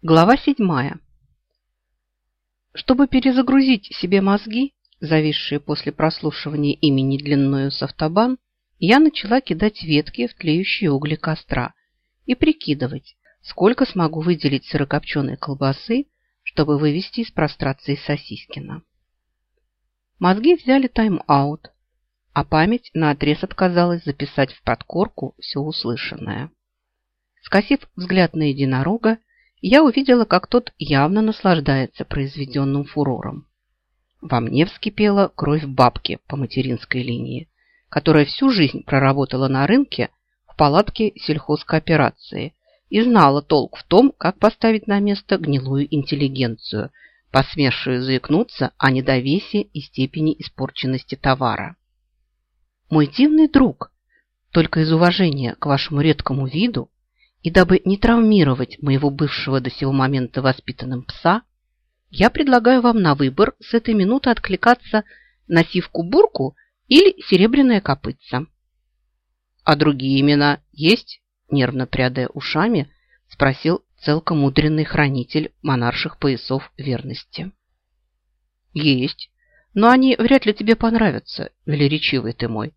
Глава седьмая. Чтобы перезагрузить себе мозги, зависшие после прослушивания имени длинную с автобан, я начала кидать ветки в тлеющие угли костра и прикидывать, сколько смогу выделить сырокопченой колбасы, чтобы вывести из прострации Сосискина. Мозги взяли тайм-аут, а память наотрез отказалась записать в подкорку все услышанное. Скосив взгляд на единорога, я увидела, как тот явно наслаждается произведенным фурором. Во мне вскипела кровь бабки по материнской линии, которая всю жизнь проработала на рынке в палатке сельхозкооперации и знала толк в том, как поставить на место гнилую интеллигенцию, посмевшую заикнуться о недовесе и степени испорченности товара. Мой дивный друг, только из уважения к вашему редкому виду и дабы не травмировать моего бывшего до сего момента воспитанным пса, я предлагаю вам на выбор с этой минуты откликаться на сивку-бурку или серебряное копытце. А другие имена есть? Нервно прядая ушами, спросил целкомудренный хранитель монарших поясов верности. Есть, но они вряд ли тебе понравятся, велеречивый ты мой.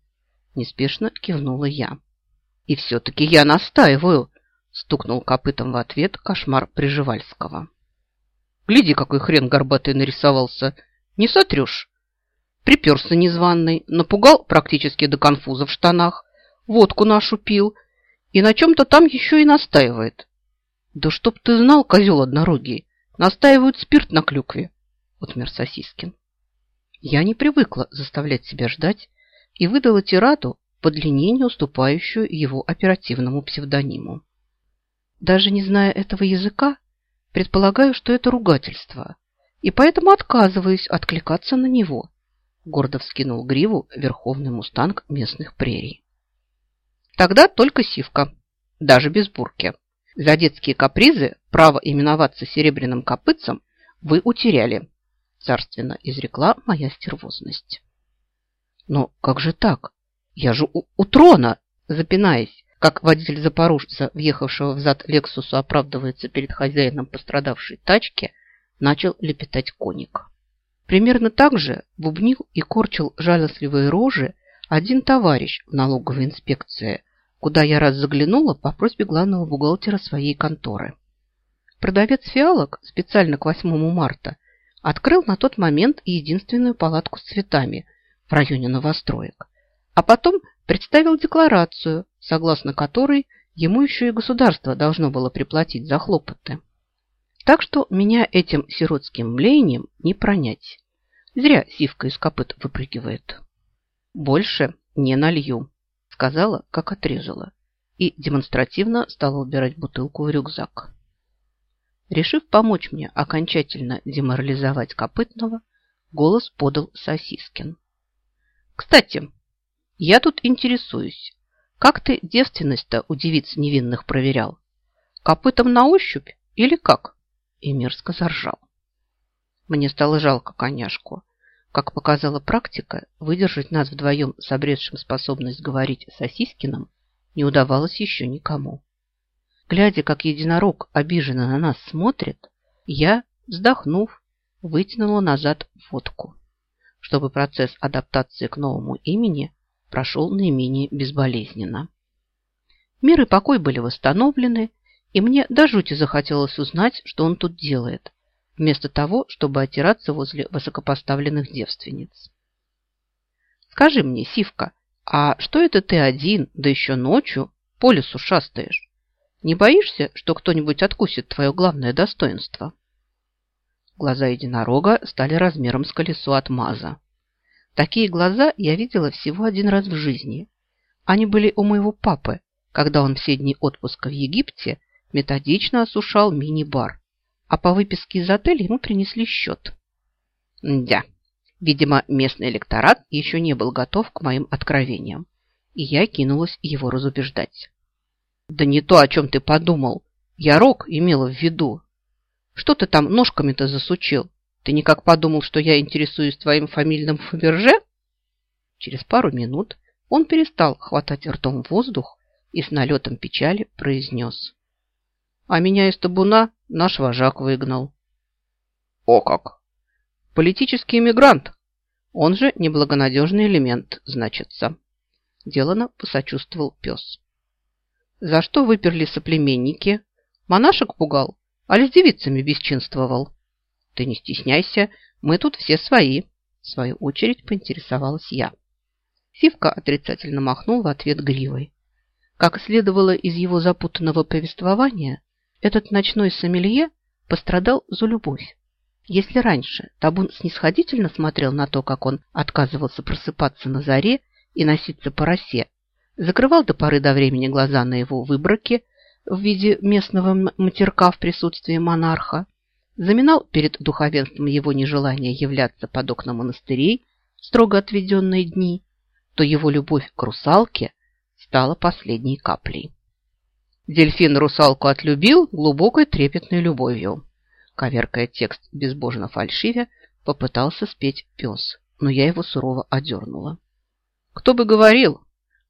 Неспешно кивнула я. И все-таки я настаиваю, Стукнул копытом в ответ кошмар Приживальского. Гляди, какой хрен горбатый нарисовался. Не сотрешь? Приперся незваный, напугал практически до конфуза в штанах, водку нашу пил и на чем-то там еще и настаивает. Да чтоб ты знал, козел однорогий, настаивают спирт на клюкве, отмер Сосискин. Я не привыкла заставлять себя ждать и выдала тираду по длине не уступающую его оперативному псевдониму. Даже не зная этого языка, предполагаю, что это ругательство, и поэтому отказываюсь откликаться на него. Гордо вскинул гриву верховный мустанг местных прерий. Тогда только сивка, даже без бурки. За детские капризы право именоваться серебряным копытцем вы утеряли, царственно изрекла моя стервозность. Но как же так? Я же у, у трона, запинаясь, как водитель запорожца, въехавшего в зад Лексусу, оправдывается перед хозяином пострадавшей тачки, начал лепетать коник. Примерно так же бубнил и корчил жалостливые рожи один товарищ в налоговой инспекции, куда я раз заглянула по просьбе главного бухгалтера своей конторы. Продавец фиалок специально к 8 марта открыл на тот момент единственную палатку с цветами в районе новостроек, а потом представил декларацию, согласно которой ему еще и государство должно было приплатить за хлопоты. Так что меня этим сиротским млением не пронять. Зря сивка из копыт выпрыгивает. Больше не налью, сказала, как отрезала, и демонстративно стала убирать бутылку в рюкзак. Решив помочь мне окончательно деморализовать копытного, голос подал Сосискин. «Кстати, я тут интересуюсь, как ты девственность-то у девиц невинных проверял? Копытом на ощупь или как? И мерзко заржал. Мне стало жалко коняшку. Как показала практика, выдержать нас вдвоем с обретшим способность говорить Сосискиным не удавалось еще никому. Глядя, как единорог обиженно на нас смотрит, я, вздохнув, вытянула назад фотку, чтобы процесс адаптации к новому имени прошел наименее безболезненно. Мир и покой были восстановлены, и мне до жути захотелось узнать, что он тут делает, вместо того, чтобы отираться возле высокопоставленных девственниц. Скажи мне, Сивка, а что это ты один, да еще ночью, по лесу шастаешь? Не боишься, что кто-нибудь откусит твое главное достоинство? Глаза единорога стали размером с колесо от маза. Такие глаза я видела всего один раз в жизни. Они были у моего папы, когда он все дни отпуска в Египте методично осушал мини-бар, а по выписке из отеля ему принесли счет. Дя. Видимо, местный электорат еще не был готов к моим откровениям, и я кинулась его разубеждать. «Да не то, о чем ты подумал. Я рок имела в виду. Что ты там ножками-то засучил? Ты никак подумал, что я интересуюсь твоим фамильным Фаберже? Через пару минут он перестал хватать ртом воздух и с налетом печали произнес. А меня из табуна наш вожак выгнал. О как! Политический иммигрант, он же неблагонадежный элемент, значится. Делано посочувствовал пес. За что выперли соплеменники? Монашек пугал, а с девицами бесчинствовал. Ты не стесняйся, мы тут все свои. В свою очередь поинтересовалась я. Сивка отрицательно махнул в ответ гривой. Как следовало из его запутанного повествования, этот ночной сомелье пострадал за любовь. Если раньше табун снисходительно смотрел на то, как он отказывался просыпаться на заре и носиться по росе, закрывал до поры до времени глаза на его выброки в виде местного матерка в присутствии монарха, заминал перед духовенством его нежелание являться под окна монастырей строго отведенные дни, то его любовь к русалке стала последней каплей. Дельфин русалку отлюбил глубокой трепетной любовью. Коверкая текст безбожно фальшивя, попытался спеть пес, но я его сурово одернула. Кто бы говорил,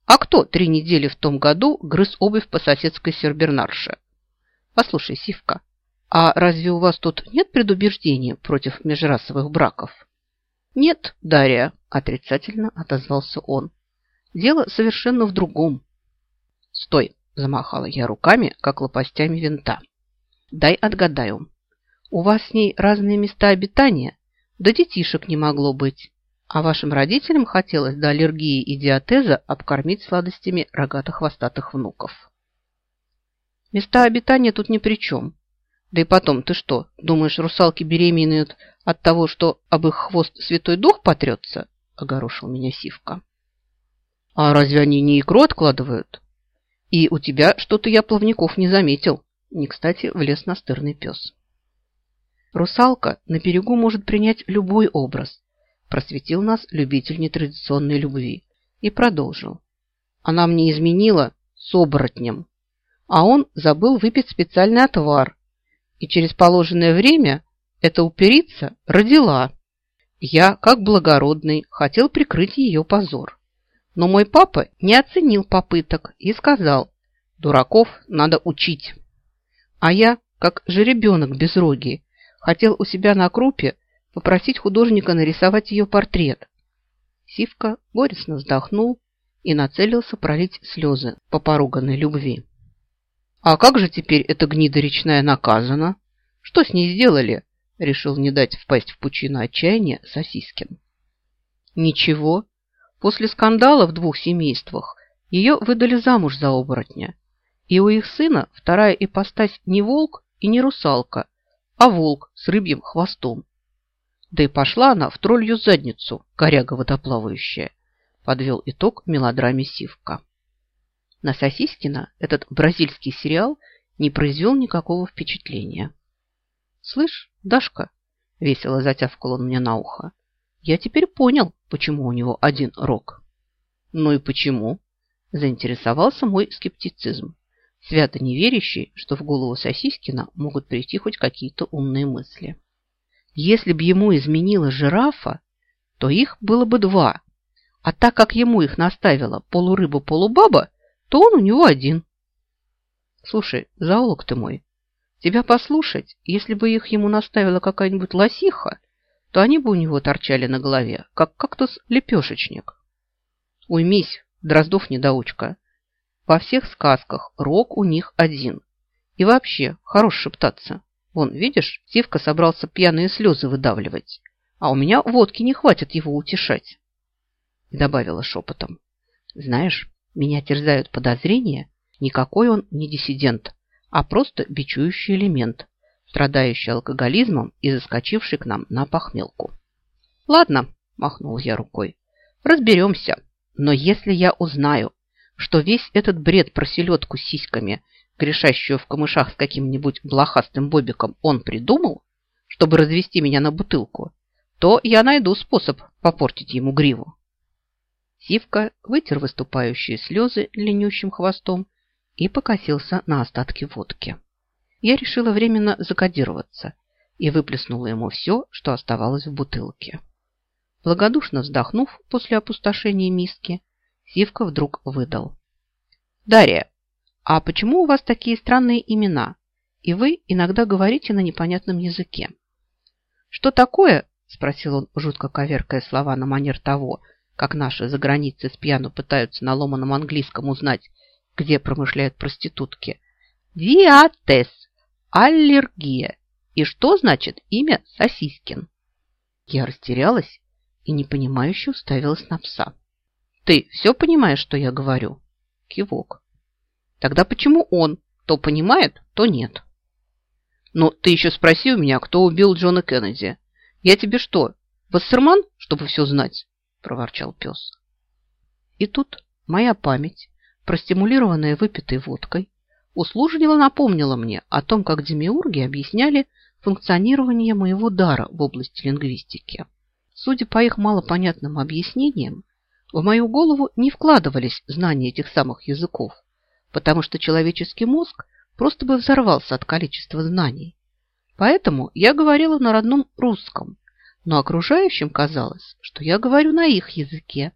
а кто три недели в том году грыз обувь по соседской сербернарше? Послушай, Сивка, а разве у вас тут нет предубеждения против межрасовых браков? Нет, Дарья, отрицательно отозвался он. Дело совершенно в другом. Стой, замахала я руками, как лопастями винта. Дай отгадаю. У вас с ней разные места обитания, да детишек не могло быть. А вашим родителям хотелось до аллергии и диатеза обкормить сладостями рогато-хвостатых внуков. Места обитания тут ни при чем. Да и потом, ты что, думаешь, русалки беременеют от того, что об их хвост святой дух потрется? Огорошил меня Сивка. А разве они не икру откладывают? И у тебя что-то я плавников не заметил. Не кстати влез настырный пес. Русалка на берегу может принять любой образ. Просветил нас любитель нетрадиционной любви. И продолжил. Она мне изменила с оборотнем. А он забыл выпить специальный отвар. И через положенное время эта уперица родила. Я, как благородный, хотел прикрыть ее позор. Но мой папа не оценил попыток и сказал, дураков надо учить. А я, как жеребенок безрогий, Хотел у себя на крупе попросить художника нарисовать ее портрет. Сивка горестно вздохнул и нацелился пролить слезы по поруганной любви. «А как же теперь эта гнида речная наказана? Что с ней сделали?» Решил не дать впасть в пучину отчаяния Сосискин. «Ничего. После скандала в двух семействах ее выдали замуж за оборотня. И у их сына вторая ипостась не волк и не русалка, а волк с рыбьим хвостом. Да и пошла она в троллью задницу, коряга водоплавающая, подвел итог мелодраме Сивка. На Сосискина этот бразильский сериал не произвел никакого впечатления. «Слышь, Дашка», — весело затявкал он мне на ухо, «я теперь понял, почему у него один рог». «Ну и почему?» – заинтересовался мой скептицизм свято не верящий, что в голову Сосискина могут прийти хоть какие-то умные мысли. Если б ему изменила жирафа, то их было бы два, а так как ему их наставила полурыба-полубаба, то он у него один. Слушай, зоолог ты мой, тебя послушать, если бы их ему наставила какая-нибудь лосиха, то они бы у него торчали на голове, как кактус-лепешечник. Уймись, Дроздов-недоучка, во всех сказках рог у них один. И вообще, хорош шептаться. Вон, видишь, Сивка собрался пьяные слезы выдавливать. А у меня водки не хватит его утешать. Добавила шепотом. Знаешь, меня терзают подозрения. Никакой он не диссидент, а просто бичующий элемент, страдающий алкоголизмом и заскочивший к нам на похмелку. Ладно, махнул я рукой, разберемся. Но если я узнаю, что весь этот бред про селедку с сиськами, грешащую в камышах с каким-нибудь блохастым бобиком, он придумал, чтобы развести меня на бутылку, то я найду способ попортить ему гриву. Сивка вытер выступающие слезы ленющим хвостом и покосился на остатки водки. Я решила временно закодироваться и выплеснула ему все, что оставалось в бутылке. Благодушно вздохнув после опустошения миски, Сивка вдруг выдал. «Дарья, а почему у вас такие странные имена? и вы иногда говорите на непонятном языке. Что такое, спросил он, жутко коверкая слова на манер того, как наши за границей с пьяну пытаются на ломаном английском узнать, где промышляют проститутки. Диатез, аллергия. И что значит имя Сосискин? Я растерялась и непонимающе уставилась на пса. Ты все понимаешь, что я говорю? Кивок. Тогда почему он то понимает, то нет? Ну, ты еще спроси у меня, кто убил Джона Кеннеди. Я тебе что, Вассерман, чтобы все знать? Проворчал пес. И тут моя память, простимулированная выпитой водкой, услужливо напомнила мне о том, как демиурги объясняли функционирование моего дара в области лингвистики. Судя по их малопонятным объяснениям, в мою голову не вкладывались знания этих самых языков, потому что человеческий мозг просто бы взорвался от количества знаний. Поэтому я говорила на родном русском, но окружающим казалось, что я говорю на их языке,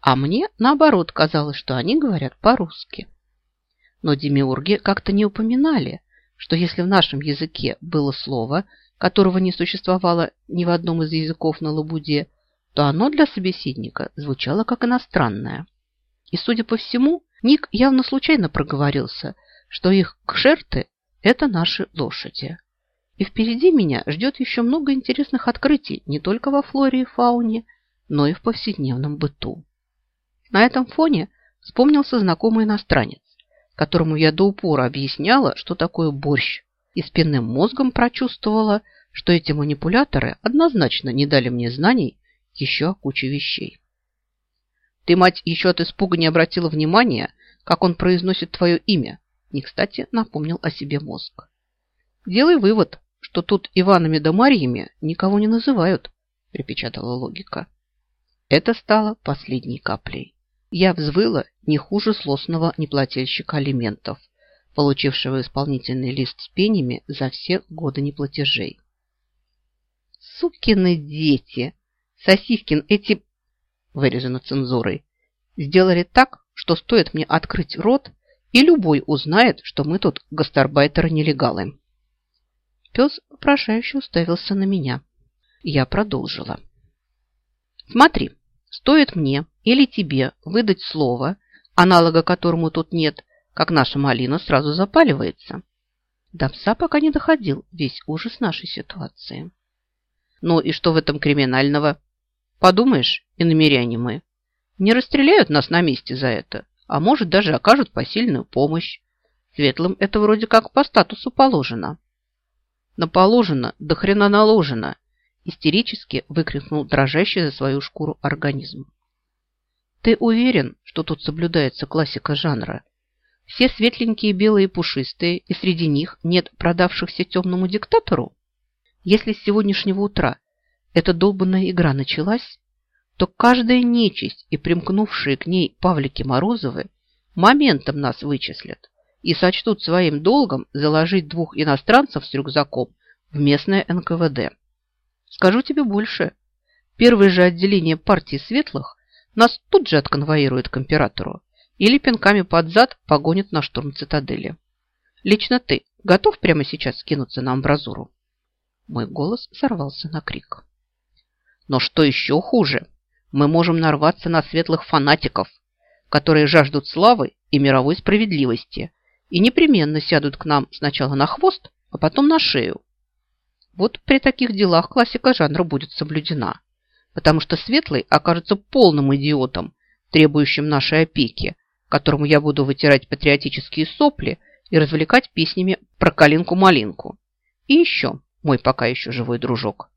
а мне, наоборот, казалось, что они говорят по-русски. Но демиурги как-то не упоминали, что если в нашем языке было слово, которого не существовало ни в одном из языков на Лабуде, то оно для собеседника звучало как иностранное. И, судя по всему, Ник явно случайно проговорился, что их кшерты – это наши лошади. И впереди меня ждет еще много интересных открытий не только во флоре и фауне, но и в повседневном быту. На этом фоне вспомнился знакомый иностранец, которому я до упора объясняла, что такое борщ, и спинным мозгом прочувствовала, что эти манипуляторы однозначно не дали мне знаний еще о куче вещей. Ты, мать, еще от испуга не обратила внимания, как он произносит твое имя. Не кстати напомнил о себе мозг. Делай вывод, что тут Иванами да Марьями никого не называют, припечатала логика. Это стало последней каплей. Я взвыла не хуже злостного неплательщика алиментов, получившего исполнительный лист с пенями за все годы неплатежей. «Сукины дети! Сосискин, эти...» вырезано цензурой. «Сделали так, что стоит мне открыть рот, и любой узнает, что мы тут гастарбайтеры-нелегалы». Пес вопрошающе уставился на меня. Я продолжила. «Смотри, стоит мне или тебе выдать слово, аналога которому тут нет, как наша малина сразу запаливается. До пса пока не доходил весь ужас нашей ситуации. Ну и что в этом криминального? Подумаешь, и намеряне мы. Не расстреляют нас на месте за это, а может даже окажут посильную помощь. Светлым это вроде как по статусу положено. Но положено, до хрена наложено, истерически выкрикнул дрожащий за свою шкуру организм. Ты уверен, что тут соблюдается классика жанра? Все светленькие, белые, пушистые, и среди них нет продавшихся темному диктатору? Если с сегодняшнего утра эта долбанная игра началась, то каждая нечисть и примкнувшие к ней Павлики Морозовы моментом нас вычислят и сочтут своим долгом заложить двух иностранцев с рюкзаком в местное НКВД. Скажу тебе больше. Первое же отделение партии светлых нас тут же отконвоируют к императору или пинками под зад погонят на штурм цитадели. Лично ты готов прямо сейчас скинуться на амбразуру?» Мой голос сорвался на крик. «Но что еще хуже, мы можем нарваться на светлых фанатиков, которые жаждут славы и мировой справедливости и непременно сядут к нам сначала на хвост, а потом на шею. Вот при таких делах классика жанра будет соблюдена потому что Светлый окажется полным идиотом, требующим нашей опеки, которому я буду вытирать патриотические сопли и развлекать песнями про калинку-малинку. И еще, мой пока еще живой дружок,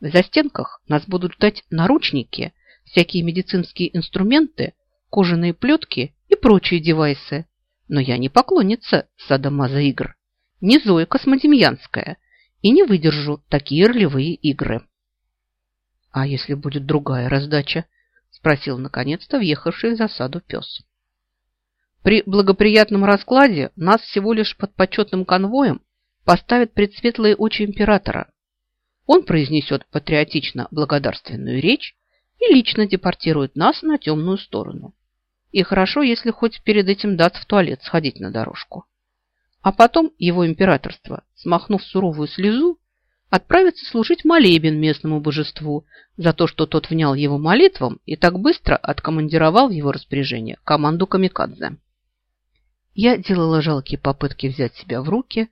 в застенках нас будут ждать наручники, всякие медицинские инструменты, кожаные плетки и прочие девайсы. Но я не поклонница садомаза игр, не Зоя Космодемьянская, и не выдержу такие ролевые игры. «А если будет другая раздача?» – спросил наконец-то въехавший в засаду пес. «При благоприятном раскладе нас всего лишь под почетным конвоем поставят предсветлые очи императора. Он произнесет патриотично благодарственную речь и лично депортирует нас на темную сторону. И хорошо, если хоть перед этим даст в туалет сходить на дорожку. А потом его императорство, смахнув суровую слезу, отправится служить молебен местному божеству за то, что тот внял его молитвам и так быстро откомандировал в его распоряжение команду камикадзе. Я делала жалкие попытки взять себя в руки,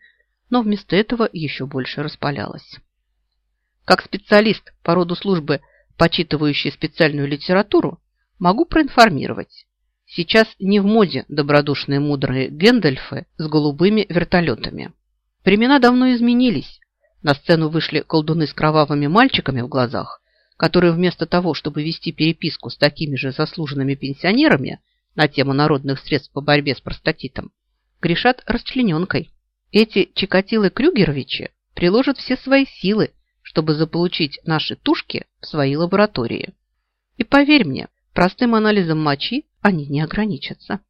но вместо этого еще больше распалялась. Как специалист по роду службы, почитывающий специальную литературу, могу проинформировать. Сейчас не в моде добродушные мудрые Гэндальфы с голубыми вертолетами. Времена давно изменились, на сцену вышли колдуны с кровавыми мальчиками в глазах, которые вместо того, чтобы вести переписку с такими же заслуженными пенсионерами на тему народных средств по борьбе с простатитом, грешат расчлененкой. Эти Чикатилы-Крюгеровичи приложат все свои силы, чтобы заполучить наши тушки в свои лаборатории. И поверь мне, простым анализом мочи они не ограничатся.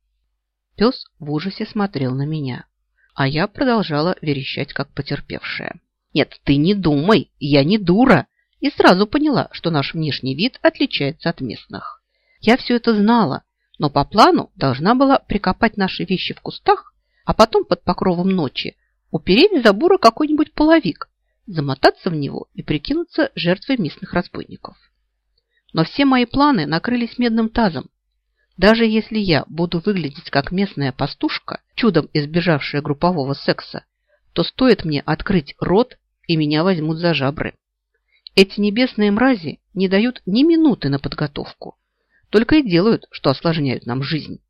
Пес в ужасе смотрел на меня, а я продолжала верещать, как потерпевшая. Нет, ты не думай, я не дура. И сразу поняла, что наш внешний вид отличается от местных. Я все это знала, но по плану должна была прикопать наши вещи в кустах, а потом под покровом ночи упереть в забора какой-нибудь половик, замотаться в него и прикинуться жертвой местных разбойников. Но все мои планы накрылись медным тазом. Даже если я буду выглядеть как местная пастушка, чудом избежавшая группового секса, то стоит мне открыть рот, и меня возьмут за жабры. Эти небесные мрази не дают ни минуты на подготовку, только и делают, что осложняют нам жизнь.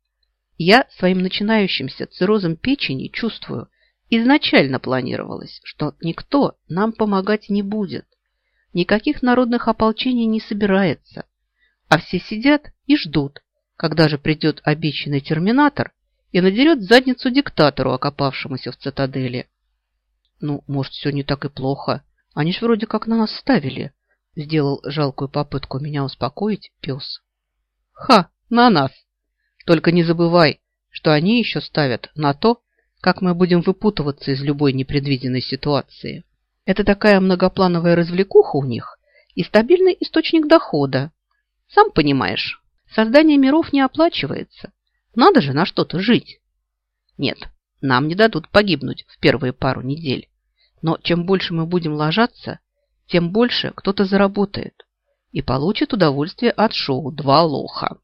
Я своим начинающимся циррозом печени чувствую, изначально планировалось, что никто нам помогать не будет. Никаких народных ополчений не собирается, а все сидят и ждут, когда же придет обещанный терминатор и надерет задницу диктатору, окопавшемуся в цитадели. Ну, может, все не так и плохо. Они ж вроде как на нас ставили. Сделал жалкую попытку меня успокоить пес. Ха, на нас. Только не забывай, что они еще ставят на то, как мы будем выпутываться из любой непредвиденной ситуации. Это такая многоплановая развлекуха у них и стабильный источник дохода. Сам понимаешь, создание миров не оплачивается. Надо же на что-то жить. Нет, нам не дадут погибнуть в первые пару недель. Но чем больше мы будем ложаться, тем больше кто-то заработает и получит удовольствие от шоу «Два лоха».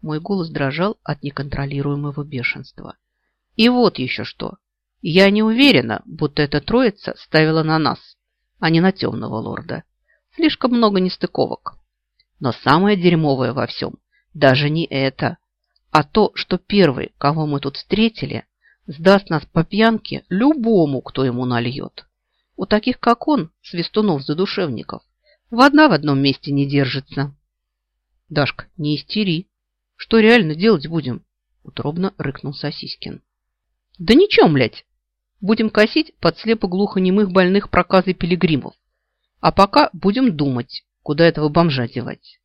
Мой голос дрожал от неконтролируемого бешенства. И вот еще что. Я не уверена, будто эта троица ставила на нас, а не на темного лорда. Слишком много нестыковок. Но самое дерьмовое во всем даже не это, а то, что первый, кого мы тут встретили, сдаст нас по пьянке любому, кто ему нальет. У таких, как он, свистунов-задушевников, вода в одном месте не держится. Дашка, не истери. Что реально делать будем? Утробно рыкнул Сосискин. Да ничем, блядь. Будем косить под слепо-глухонемых больных проказой пилигримов. А пока будем думать, куда этого бомжа девать.